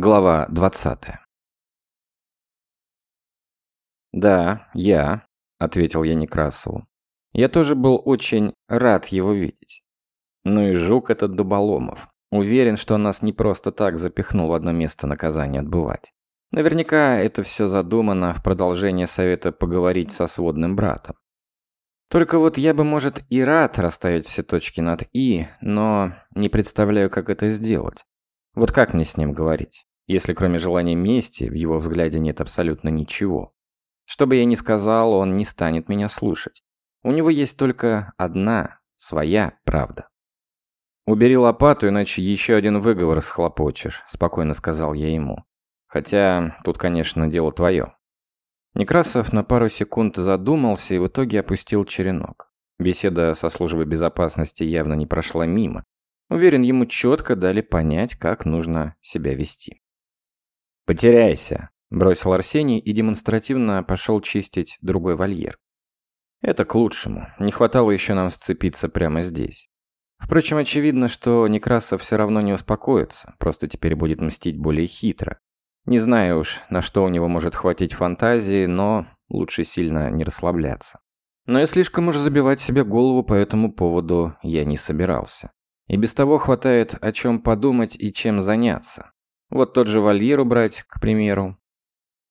Глава 20 «Да, я», — ответил я Некрасову. Я тоже был очень рад его видеть. Ну и жук этот Дуболомов. Уверен, что он нас не просто так запихнул в одно место наказания отбывать. Наверняка это все задумано в продолжение совета поговорить со сводным братом. Только вот я бы, может, и рад расставить все точки над «и», но не представляю, как это сделать. Вот как мне с ним говорить? если кроме желания мести в его взгляде нет абсолютно ничего. Что бы я ни сказал, он не станет меня слушать. У него есть только одна, своя правда. «Убери лопату, иначе еще один выговор схлопочешь», – спокойно сказал я ему. «Хотя тут, конечно, дело твое». Некрасов на пару секунд задумался и в итоге опустил черенок. Беседа со службой безопасности явно не прошла мимо. Уверен, ему четко дали понять, как нужно себя вести. «Потеряйся», – бросил Арсений и демонстративно пошел чистить другой вольер. Это к лучшему. Не хватало еще нам сцепиться прямо здесь. Впрочем, очевидно, что Некрасов все равно не успокоится, просто теперь будет мстить более хитро. Не знаю уж, на что у него может хватить фантазии, но лучше сильно не расслабляться. Но и слишком уж забивать себе голову по этому поводу я не собирался. И без того хватает о чем подумать и чем заняться. Вот тот же вольер убрать, к примеру.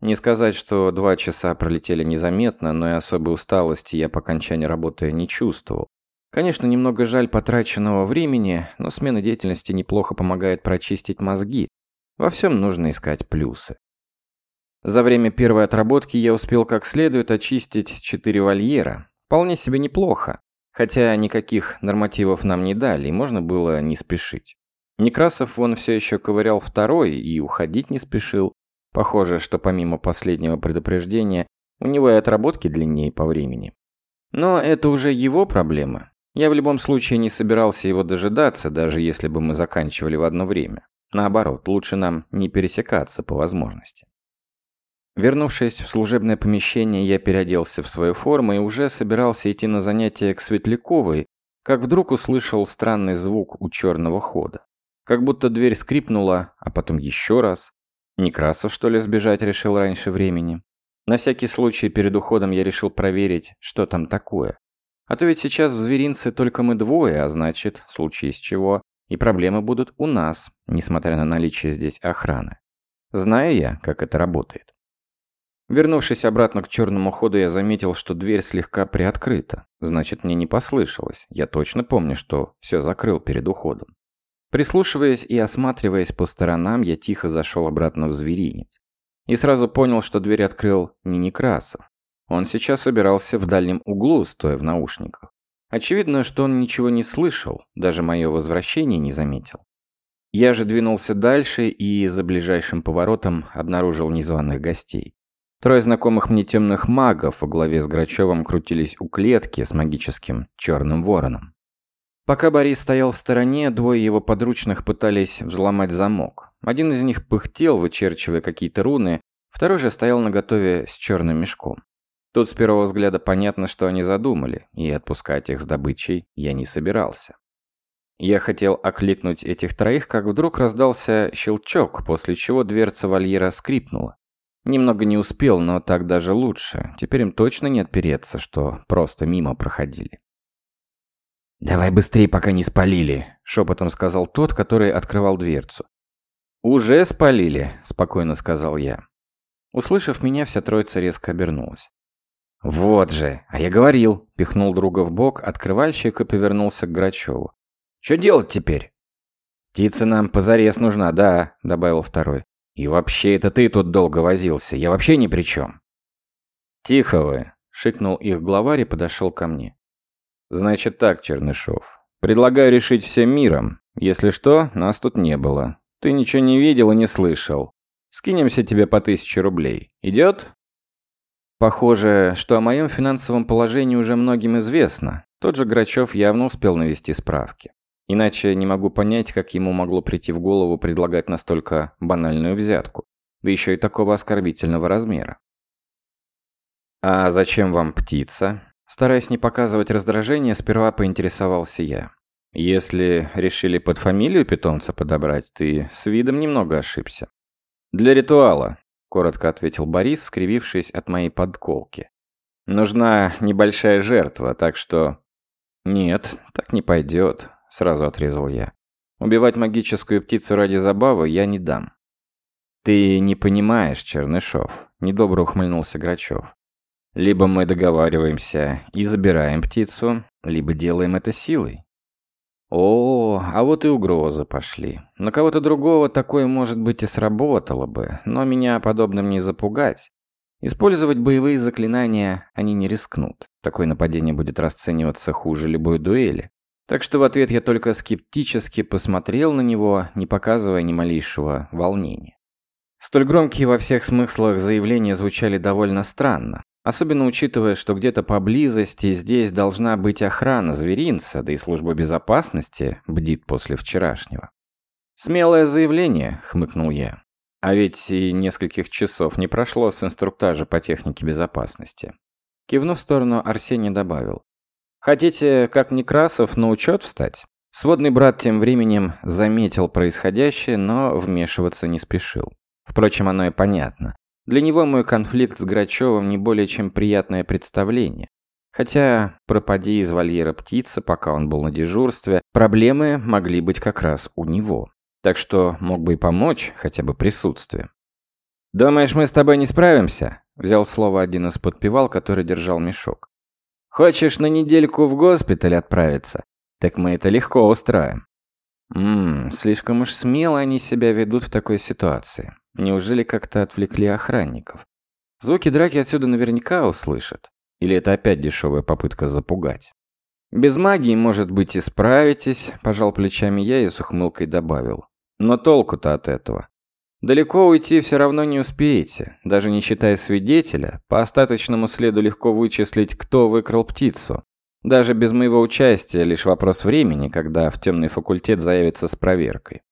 Не сказать, что два часа пролетели незаметно, но и особой усталости я по окончании работы не чувствовал. Конечно, немного жаль потраченного времени, но смена деятельности неплохо помогает прочистить мозги. Во всем нужно искать плюсы. За время первой отработки я успел как следует очистить четыре вольера. Вполне себе неплохо. Хотя никаких нормативов нам не дали, и можно было не спешить. Некрасов вон все еще ковырял второй и уходить не спешил. Похоже, что помимо последнего предупреждения, у него и отработки длиннее по времени. Но это уже его проблема. Я в любом случае не собирался его дожидаться, даже если бы мы заканчивали в одно время. Наоборот, лучше нам не пересекаться по возможности. Вернувшись в служебное помещение, я переоделся в свою форму и уже собирался идти на занятия к Светляковой, как вдруг услышал странный звук у черного хода. Как будто дверь скрипнула, а потом еще раз. Некрасов, что ли, сбежать решил раньше времени? На всякий случай перед уходом я решил проверить, что там такое. А то ведь сейчас в зверинце только мы двое, а значит, в случае с чего, и проблемы будут у нас, несмотря на наличие здесь охраны. Знаю я, как это работает. Вернувшись обратно к черному ходу, я заметил, что дверь слегка приоткрыта. Значит, мне не послышалось. Я точно помню, что все закрыл перед уходом. Прислушиваясь и осматриваясь по сторонам, я тихо зашел обратно в зверинец. И сразу понял, что дверь открыл не Некрасов. Он сейчас собирался в дальнем углу, стоя в наушниках. Очевидно, что он ничего не слышал, даже мое возвращение не заметил. Я же двинулся дальше и за ближайшим поворотом обнаружил незваных гостей. Трое знакомых мне темных магов во главе с Грачевым крутились у клетки с магическим черным вороном. Пока Борис стоял в стороне, двое его подручных пытались взломать замок. Один из них пыхтел, вычерчивая какие-то руны, второй же стоял наготове с черным мешком. Тут с первого взгляда понятно, что они задумали, и отпускать их с добычей я не собирался. Я хотел окликнуть этих троих, как вдруг раздался щелчок, после чего дверца вольера скрипнула. Немного не успел, но так даже лучше. Теперь им точно не отпереться, что просто мимо проходили. «Давай быстрее, пока не спалили», — шепотом сказал тот, который открывал дверцу. «Уже спалили», — спокойно сказал я. Услышав меня, вся троица резко обернулась. «Вот же, а я говорил», — пихнул друга в бок открывальщик и повернулся к Грачеву. «Что делать теперь?» «Птица нам позарез нужна, да», — добавил второй. «И вообще это ты тут долго возился, я вообще ни при чем». «Тихо вы», — шикнул их главарь и подошел ко мне. Значит так, Чернышов. Предлагаю решить всем миром. Если что, нас тут не было. Ты ничего не видел и не слышал. Скинемся тебе по тысяче рублей. Идет? Похоже, что о моем финансовом положении уже многим известно. Тот же Грачев явно успел навести справки. Иначе не могу понять, как ему могло прийти в голову предлагать настолько банальную взятку. Да еще и такого оскорбительного размера. «А зачем вам птица?» Стараясь не показывать раздражение, сперва поинтересовался я. «Если решили под фамилию питомца подобрать, ты с видом немного ошибся. «Для ритуала», — коротко ответил Борис, скривившись от моей подколки. «Нужна небольшая жертва, так что...» «Нет, так не пойдет», — сразу отрезал я. «Убивать магическую птицу ради забавы я не дам». «Ты не понимаешь, Чернышов», — недобро ухмыльнулся Грачев. «Либо мы договариваемся и забираем птицу, либо делаем это силой. О, а вот и угрозы пошли. На кого-то другого такое, может быть, и сработало бы, но меня подобным не запугать. Использовать боевые заклинания они не рискнут. Такое нападение будет расцениваться хуже любой дуэли. Так что в ответ я только скептически посмотрел на него, не показывая ни малейшего волнения. Столь громкие во всех смыслах заявления звучали довольно странно. Особенно учитывая, что где-то поблизости здесь должна быть охрана зверинца, да и служба безопасности бдит после вчерашнего. «Смелое заявление», — хмыкнул я. А ведь и нескольких часов не прошло с инструктажа по технике безопасности. Кивнув в сторону, Арсений добавил. «Хотите, как Некрасов, на учет встать?» Сводный брат тем временем заметил происходящее, но вмешиваться не спешил. Впрочем, оно и понятно. Для него мой конфликт с Грачевым не более чем приятное представление. Хотя, пропади из вольера птица, пока он был на дежурстве, проблемы могли быть как раз у него. Так что мог бы и помочь, хотя бы присутствием. «Думаешь, мы с тобой не справимся?» Взял слово один из подпевал, который держал мешок. «Хочешь на недельку в госпиталь отправиться? Так мы это легко устроим». Ммм, слишком уж смело они себя ведут в такой ситуации. Неужели как-то отвлекли охранников? Звуки драки отсюда наверняка услышат. Или это опять дешевая попытка запугать? Без магии, может быть, и справитесь, пожал плечами я и с ухмылкой добавил. Но толку-то от этого. Далеко уйти все равно не успеете. Даже не считая свидетеля, по остаточному следу легко вычислить, кто выкрал птицу. Даже без моего участия лишь вопрос времени, когда в темный факультет заявится с проверкой.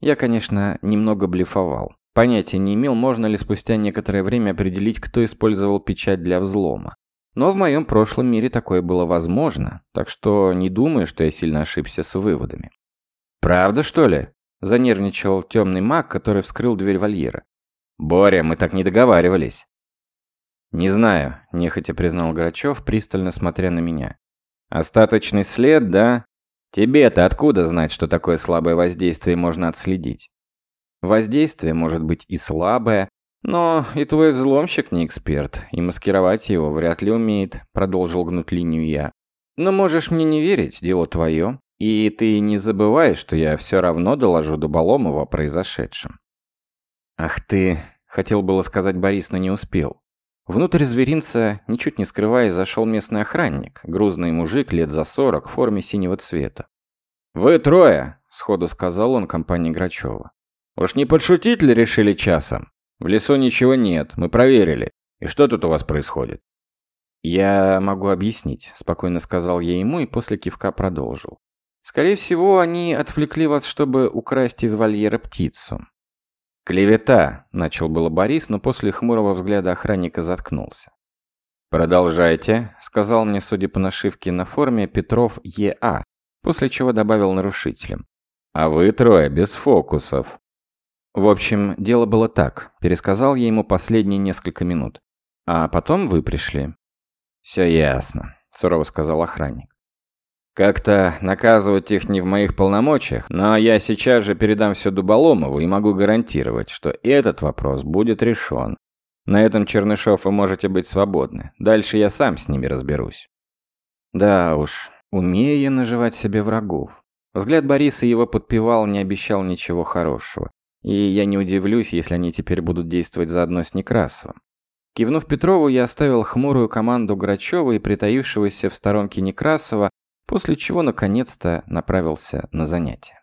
Я, конечно, немного блефовал. Понятия не имел, можно ли спустя некоторое время определить, кто использовал печать для взлома. Но в моем прошлом мире такое было возможно, так что не думаю, что я сильно ошибся с выводами. «Правда, что ли?» – занервничал темный маг, который вскрыл дверь вольера. «Боря, мы так не договаривались». «Не знаю», – нехотя признал Грачев, пристально смотря на меня. «Остаточный след, да? Тебе-то откуда знать, что такое слабое воздействие можно отследить?» Воздействие может быть и слабое, но и твой взломщик не эксперт, и маскировать его вряд ли умеет, продолжил гнуть линию я. Но можешь мне не верить, дело твое. И ты не забывай, что я все равно доложу Дуболомову о произошедшем. Ах ты, хотел было сказать Борис, но не успел. Внутрь зверинца, ничуть не скрываясь, зашел местный охранник, грузный мужик лет за сорок в форме синего цвета. «Вы трое!» – сходу сказал он компании Грачева. Уж не подшутить ли решили часом? В лесу ничего нет, мы проверили. И что тут у вас происходит? Я могу объяснить, спокойно сказал я ему и после кивка продолжил. Скорее всего, они отвлекли вас, чтобы украсть из вольера птицу. «Клевета!» – начал было Борис, но после хмурого взгляда охранника заткнулся. «Продолжайте», – сказал мне, судя по нашивке на форме, Петров Е.А., после чего добавил нарушителям. «А вы трое без фокусов». В общем, дело было так. Пересказал я ему последние несколько минут. А потом вы пришли. Все ясно, сурово сказал охранник. Как-то наказывать их не в моих полномочиях, но я сейчас же передам все Дуболомову и могу гарантировать, что этот вопрос будет решен. На этом, Чернышов, вы можете быть свободны. Дальше я сам с ними разберусь. Да уж, умею я наживать себе врагов. Взгляд Бориса его подпевал, не обещал ничего хорошего. И я не удивлюсь, если они теперь будут действовать заодно с Некрасовым. Кивнув Петрову, я оставил хмурую команду Грачева и притаившегося в сторонке Некрасова, после чего наконец-то направился на занятия.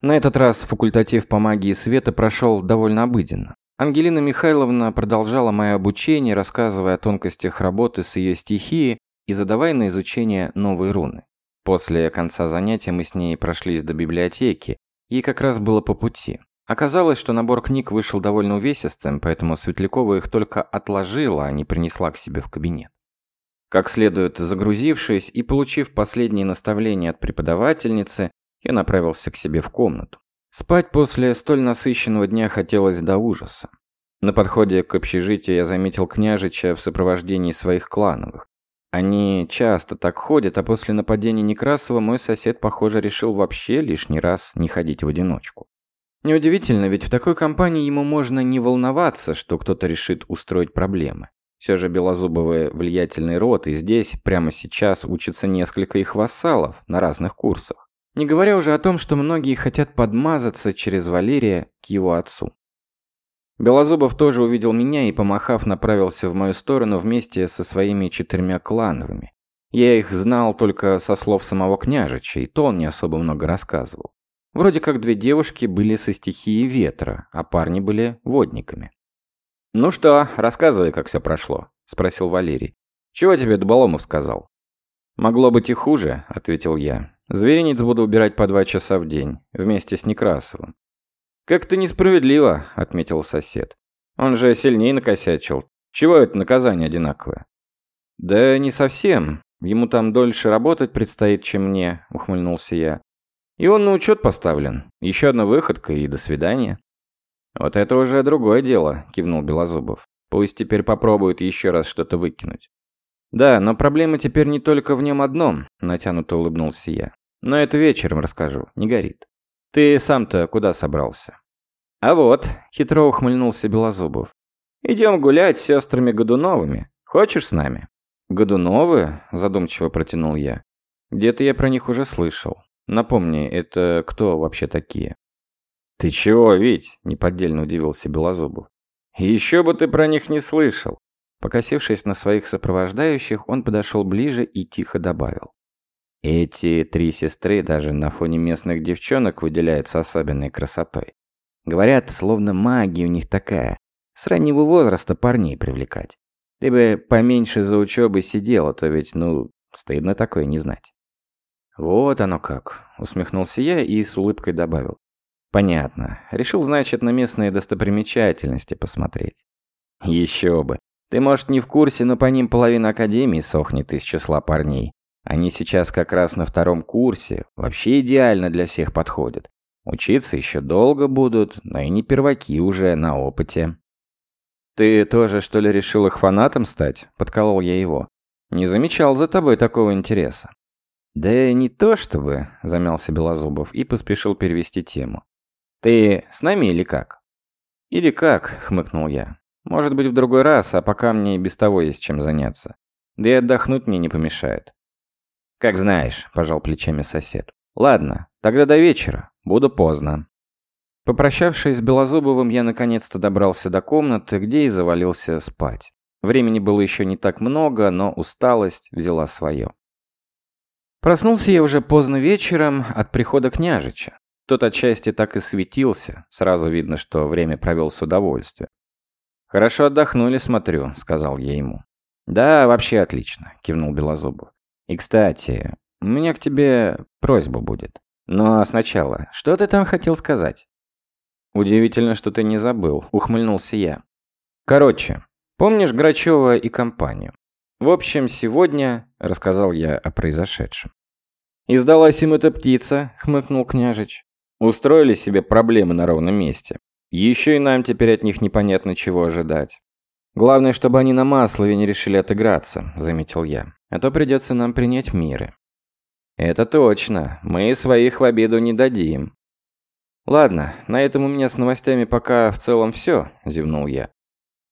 На этот раз факультатив по магии света прошел довольно обыденно. Ангелина Михайловна продолжала мое обучение, рассказывая о тонкостях работы с ее стихией и задавая на изучение новые руны. После конца занятия мы с ней прошлись до библиотеки, Ей как раз было по пути. Оказалось, что набор книг вышел довольно увесистым, поэтому Светлякова их только отложила, а не принесла к себе в кабинет. Как следует загрузившись и получив последние наставления от преподавательницы, я направился к себе в комнату. Спать после столь насыщенного дня хотелось до ужаса. На подходе к общежитию я заметил княжича в сопровождении своих клановых. Они часто так ходят, а после нападения Некрасова мой сосед, похоже, решил вообще лишний раз не ходить в одиночку. Неудивительно, ведь в такой компании ему можно не волноваться, что кто-то решит устроить проблемы. Все же Белозубовы влиятельный род, и здесь, прямо сейчас, учатся несколько их вассалов на разных курсах. Не говоря уже о том, что многие хотят подмазаться через Валерия к его отцу. Белозубов тоже увидел меня и, помахав, направился в мою сторону вместе со своими четырьмя клановыми. Я их знал только со слов самого княжича, и то он не особо много рассказывал. Вроде как две девушки были со стихией ветра, а парни были водниками. «Ну что, рассказывай, как все прошло», – спросил Валерий. «Чего тебе Дуболомов сказал?» «Могло быть и хуже», – ответил я. «Зверинец буду убирать по два часа в день, вместе с Некрасовым». «Как-то несправедливо», – отметил сосед. «Он же сильнее накосячил. Чего это наказание одинаковое?» «Да не совсем. Ему там дольше работать предстоит, чем мне», – ухмыльнулся я. «И он на учет поставлен. Еще одна выходка и до свидания». «Вот это уже другое дело», – кивнул Белозубов. «Пусть теперь попробует еще раз что-то выкинуть». «Да, но проблема теперь не только в нем одном», – натянуто улыбнулся я. «Но это вечером расскажу, не горит. Ты сам-то куда собрался?» «А вот», – хитро ухмыльнулся Белозубов. «Идем гулять с сестрами Годуновыми. Хочешь с нами?» «Годуновы?» – задумчиво протянул я. «Где-то я про них уже слышал. Напомни, это кто вообще такие?» «Ты чего, Вить?» – неподдельно удивился Белозубов. «Еще бы ты про них не слышал!» Покосившись на своих сопровождающих, он подошел ближе и тихо добавил. Эти три сестры даже на фоне местных девчонок выделяются особенной красотой. Говорят, словно магия у них такая. С раннего возраста парней привлекать. Ты бы поменьше за учебой сидел, а то ведь, ну, стыдно такое не знать. Вот оно как, усмехнулся я и с улыбкой добавил. Понятно. Решил, значит, на местные достопримечательности посмотреть. Еще бы. Ты, может, не в курсе, но по ним половина академии сохнет из числа парней. Они сейчас как раз на втором курсе. Вообще идеально для всех подходят. Учиться еще долго будут, но и не перваки уже на опыте. «Ты тоже, что ли, решил их фанатом стать?» – подколол я его. «Не замечал за тобой такого интереса». «Да не то чтобы», – замялся Белозубов и поспешил перевести тему. «Ты с нами или как?» «Или как?» — хмыкнул я. «Может быть, в другой раз, а пока мне и без того есть чем заняться. Да и отдохнуть мне не помешает». «Как знаешь», — пожал плечами сосед. «Ладно, тогда до вечера. Буду поздно». Попрощавшись с Белозубовым, я наконец-то добрался до комнаты, где и завалился спать. Времени было еще не так много, но усталость взяла свое. Проснулся я уже поздно вечером от прихода княжича. Тот отчасти так и светился, сразу видно, что время провел с удовольствием. «Хорошо отдохнули, смотрю», — сказал я ему. «Да, вообще отлично», — кивнул Белозубов. «И, кстати, у меня к тебе просьба будет. Но сначала, что ты там хотел сказать?» «Удивительно, что ты не забыл», — ухмыльнулся я. «Короче, помнишь Грачева и компанию? В общем, сегодня...» — рассказал я о произошедшем. «Издалась им эта птица», — хмыкнул княжич. Устроили себе проблемы на ровном месте. Еще и нам теперь от них непонятно чего ожидать. Главное, чтобы они на Маслове не решили отыграться, заметил я. А то придется нам принять меры. Это точно. Мы своих в обиду не дадим. Ладно, на этом у меня с новостями пока в целом все, зевнул я.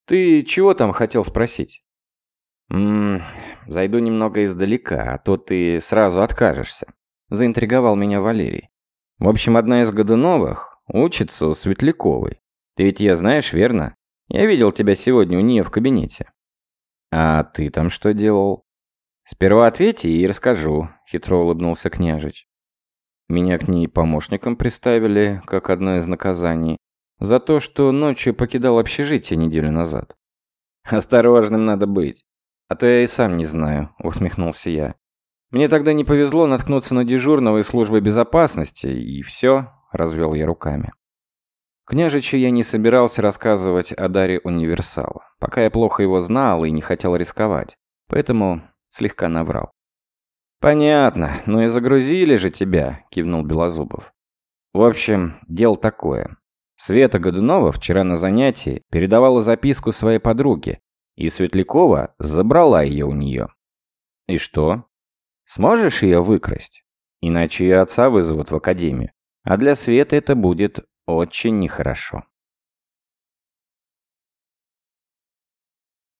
Ты чего там хотел спросить? Ммм, зайду немного издалека, а то ты сразу откажешься. Заинтриговал меня Валерий. В общем, одна из Годуновых учится у Светляковой. Ты ведь ее знаешь, верно? Я видел тебя сегодня у нее в кабинете. А ты там что делал? Сперва ответи и расскажу, хитро улыбнулся княжич. Меня к ней помощником приставили, как одно из наказаний, за то, что ночью покидал общежитие неделю назад. Осторожным надо быть. А то я и сам не знаю, усмехнулся я. Мне тогда не повезло наткнуться на дежурного из службы безопасности, и все, развел я руками. Княжичу я не собирался рассказывать о даре универсала, пока я плохо его знал и не хотел рисковать, поэтому слегка наврал. «Понятно, ну и загрузили же тебя», – кивнул Белозубов. В общем, дело такое. Света Годунова вчера на занятии передавала записку своей подруге, и Светлякова забрала ее у нее. И что? Сможешь ее выкрасть? Иначе ее отца вызовут в академию. А для Светы это будет очень нехорошо.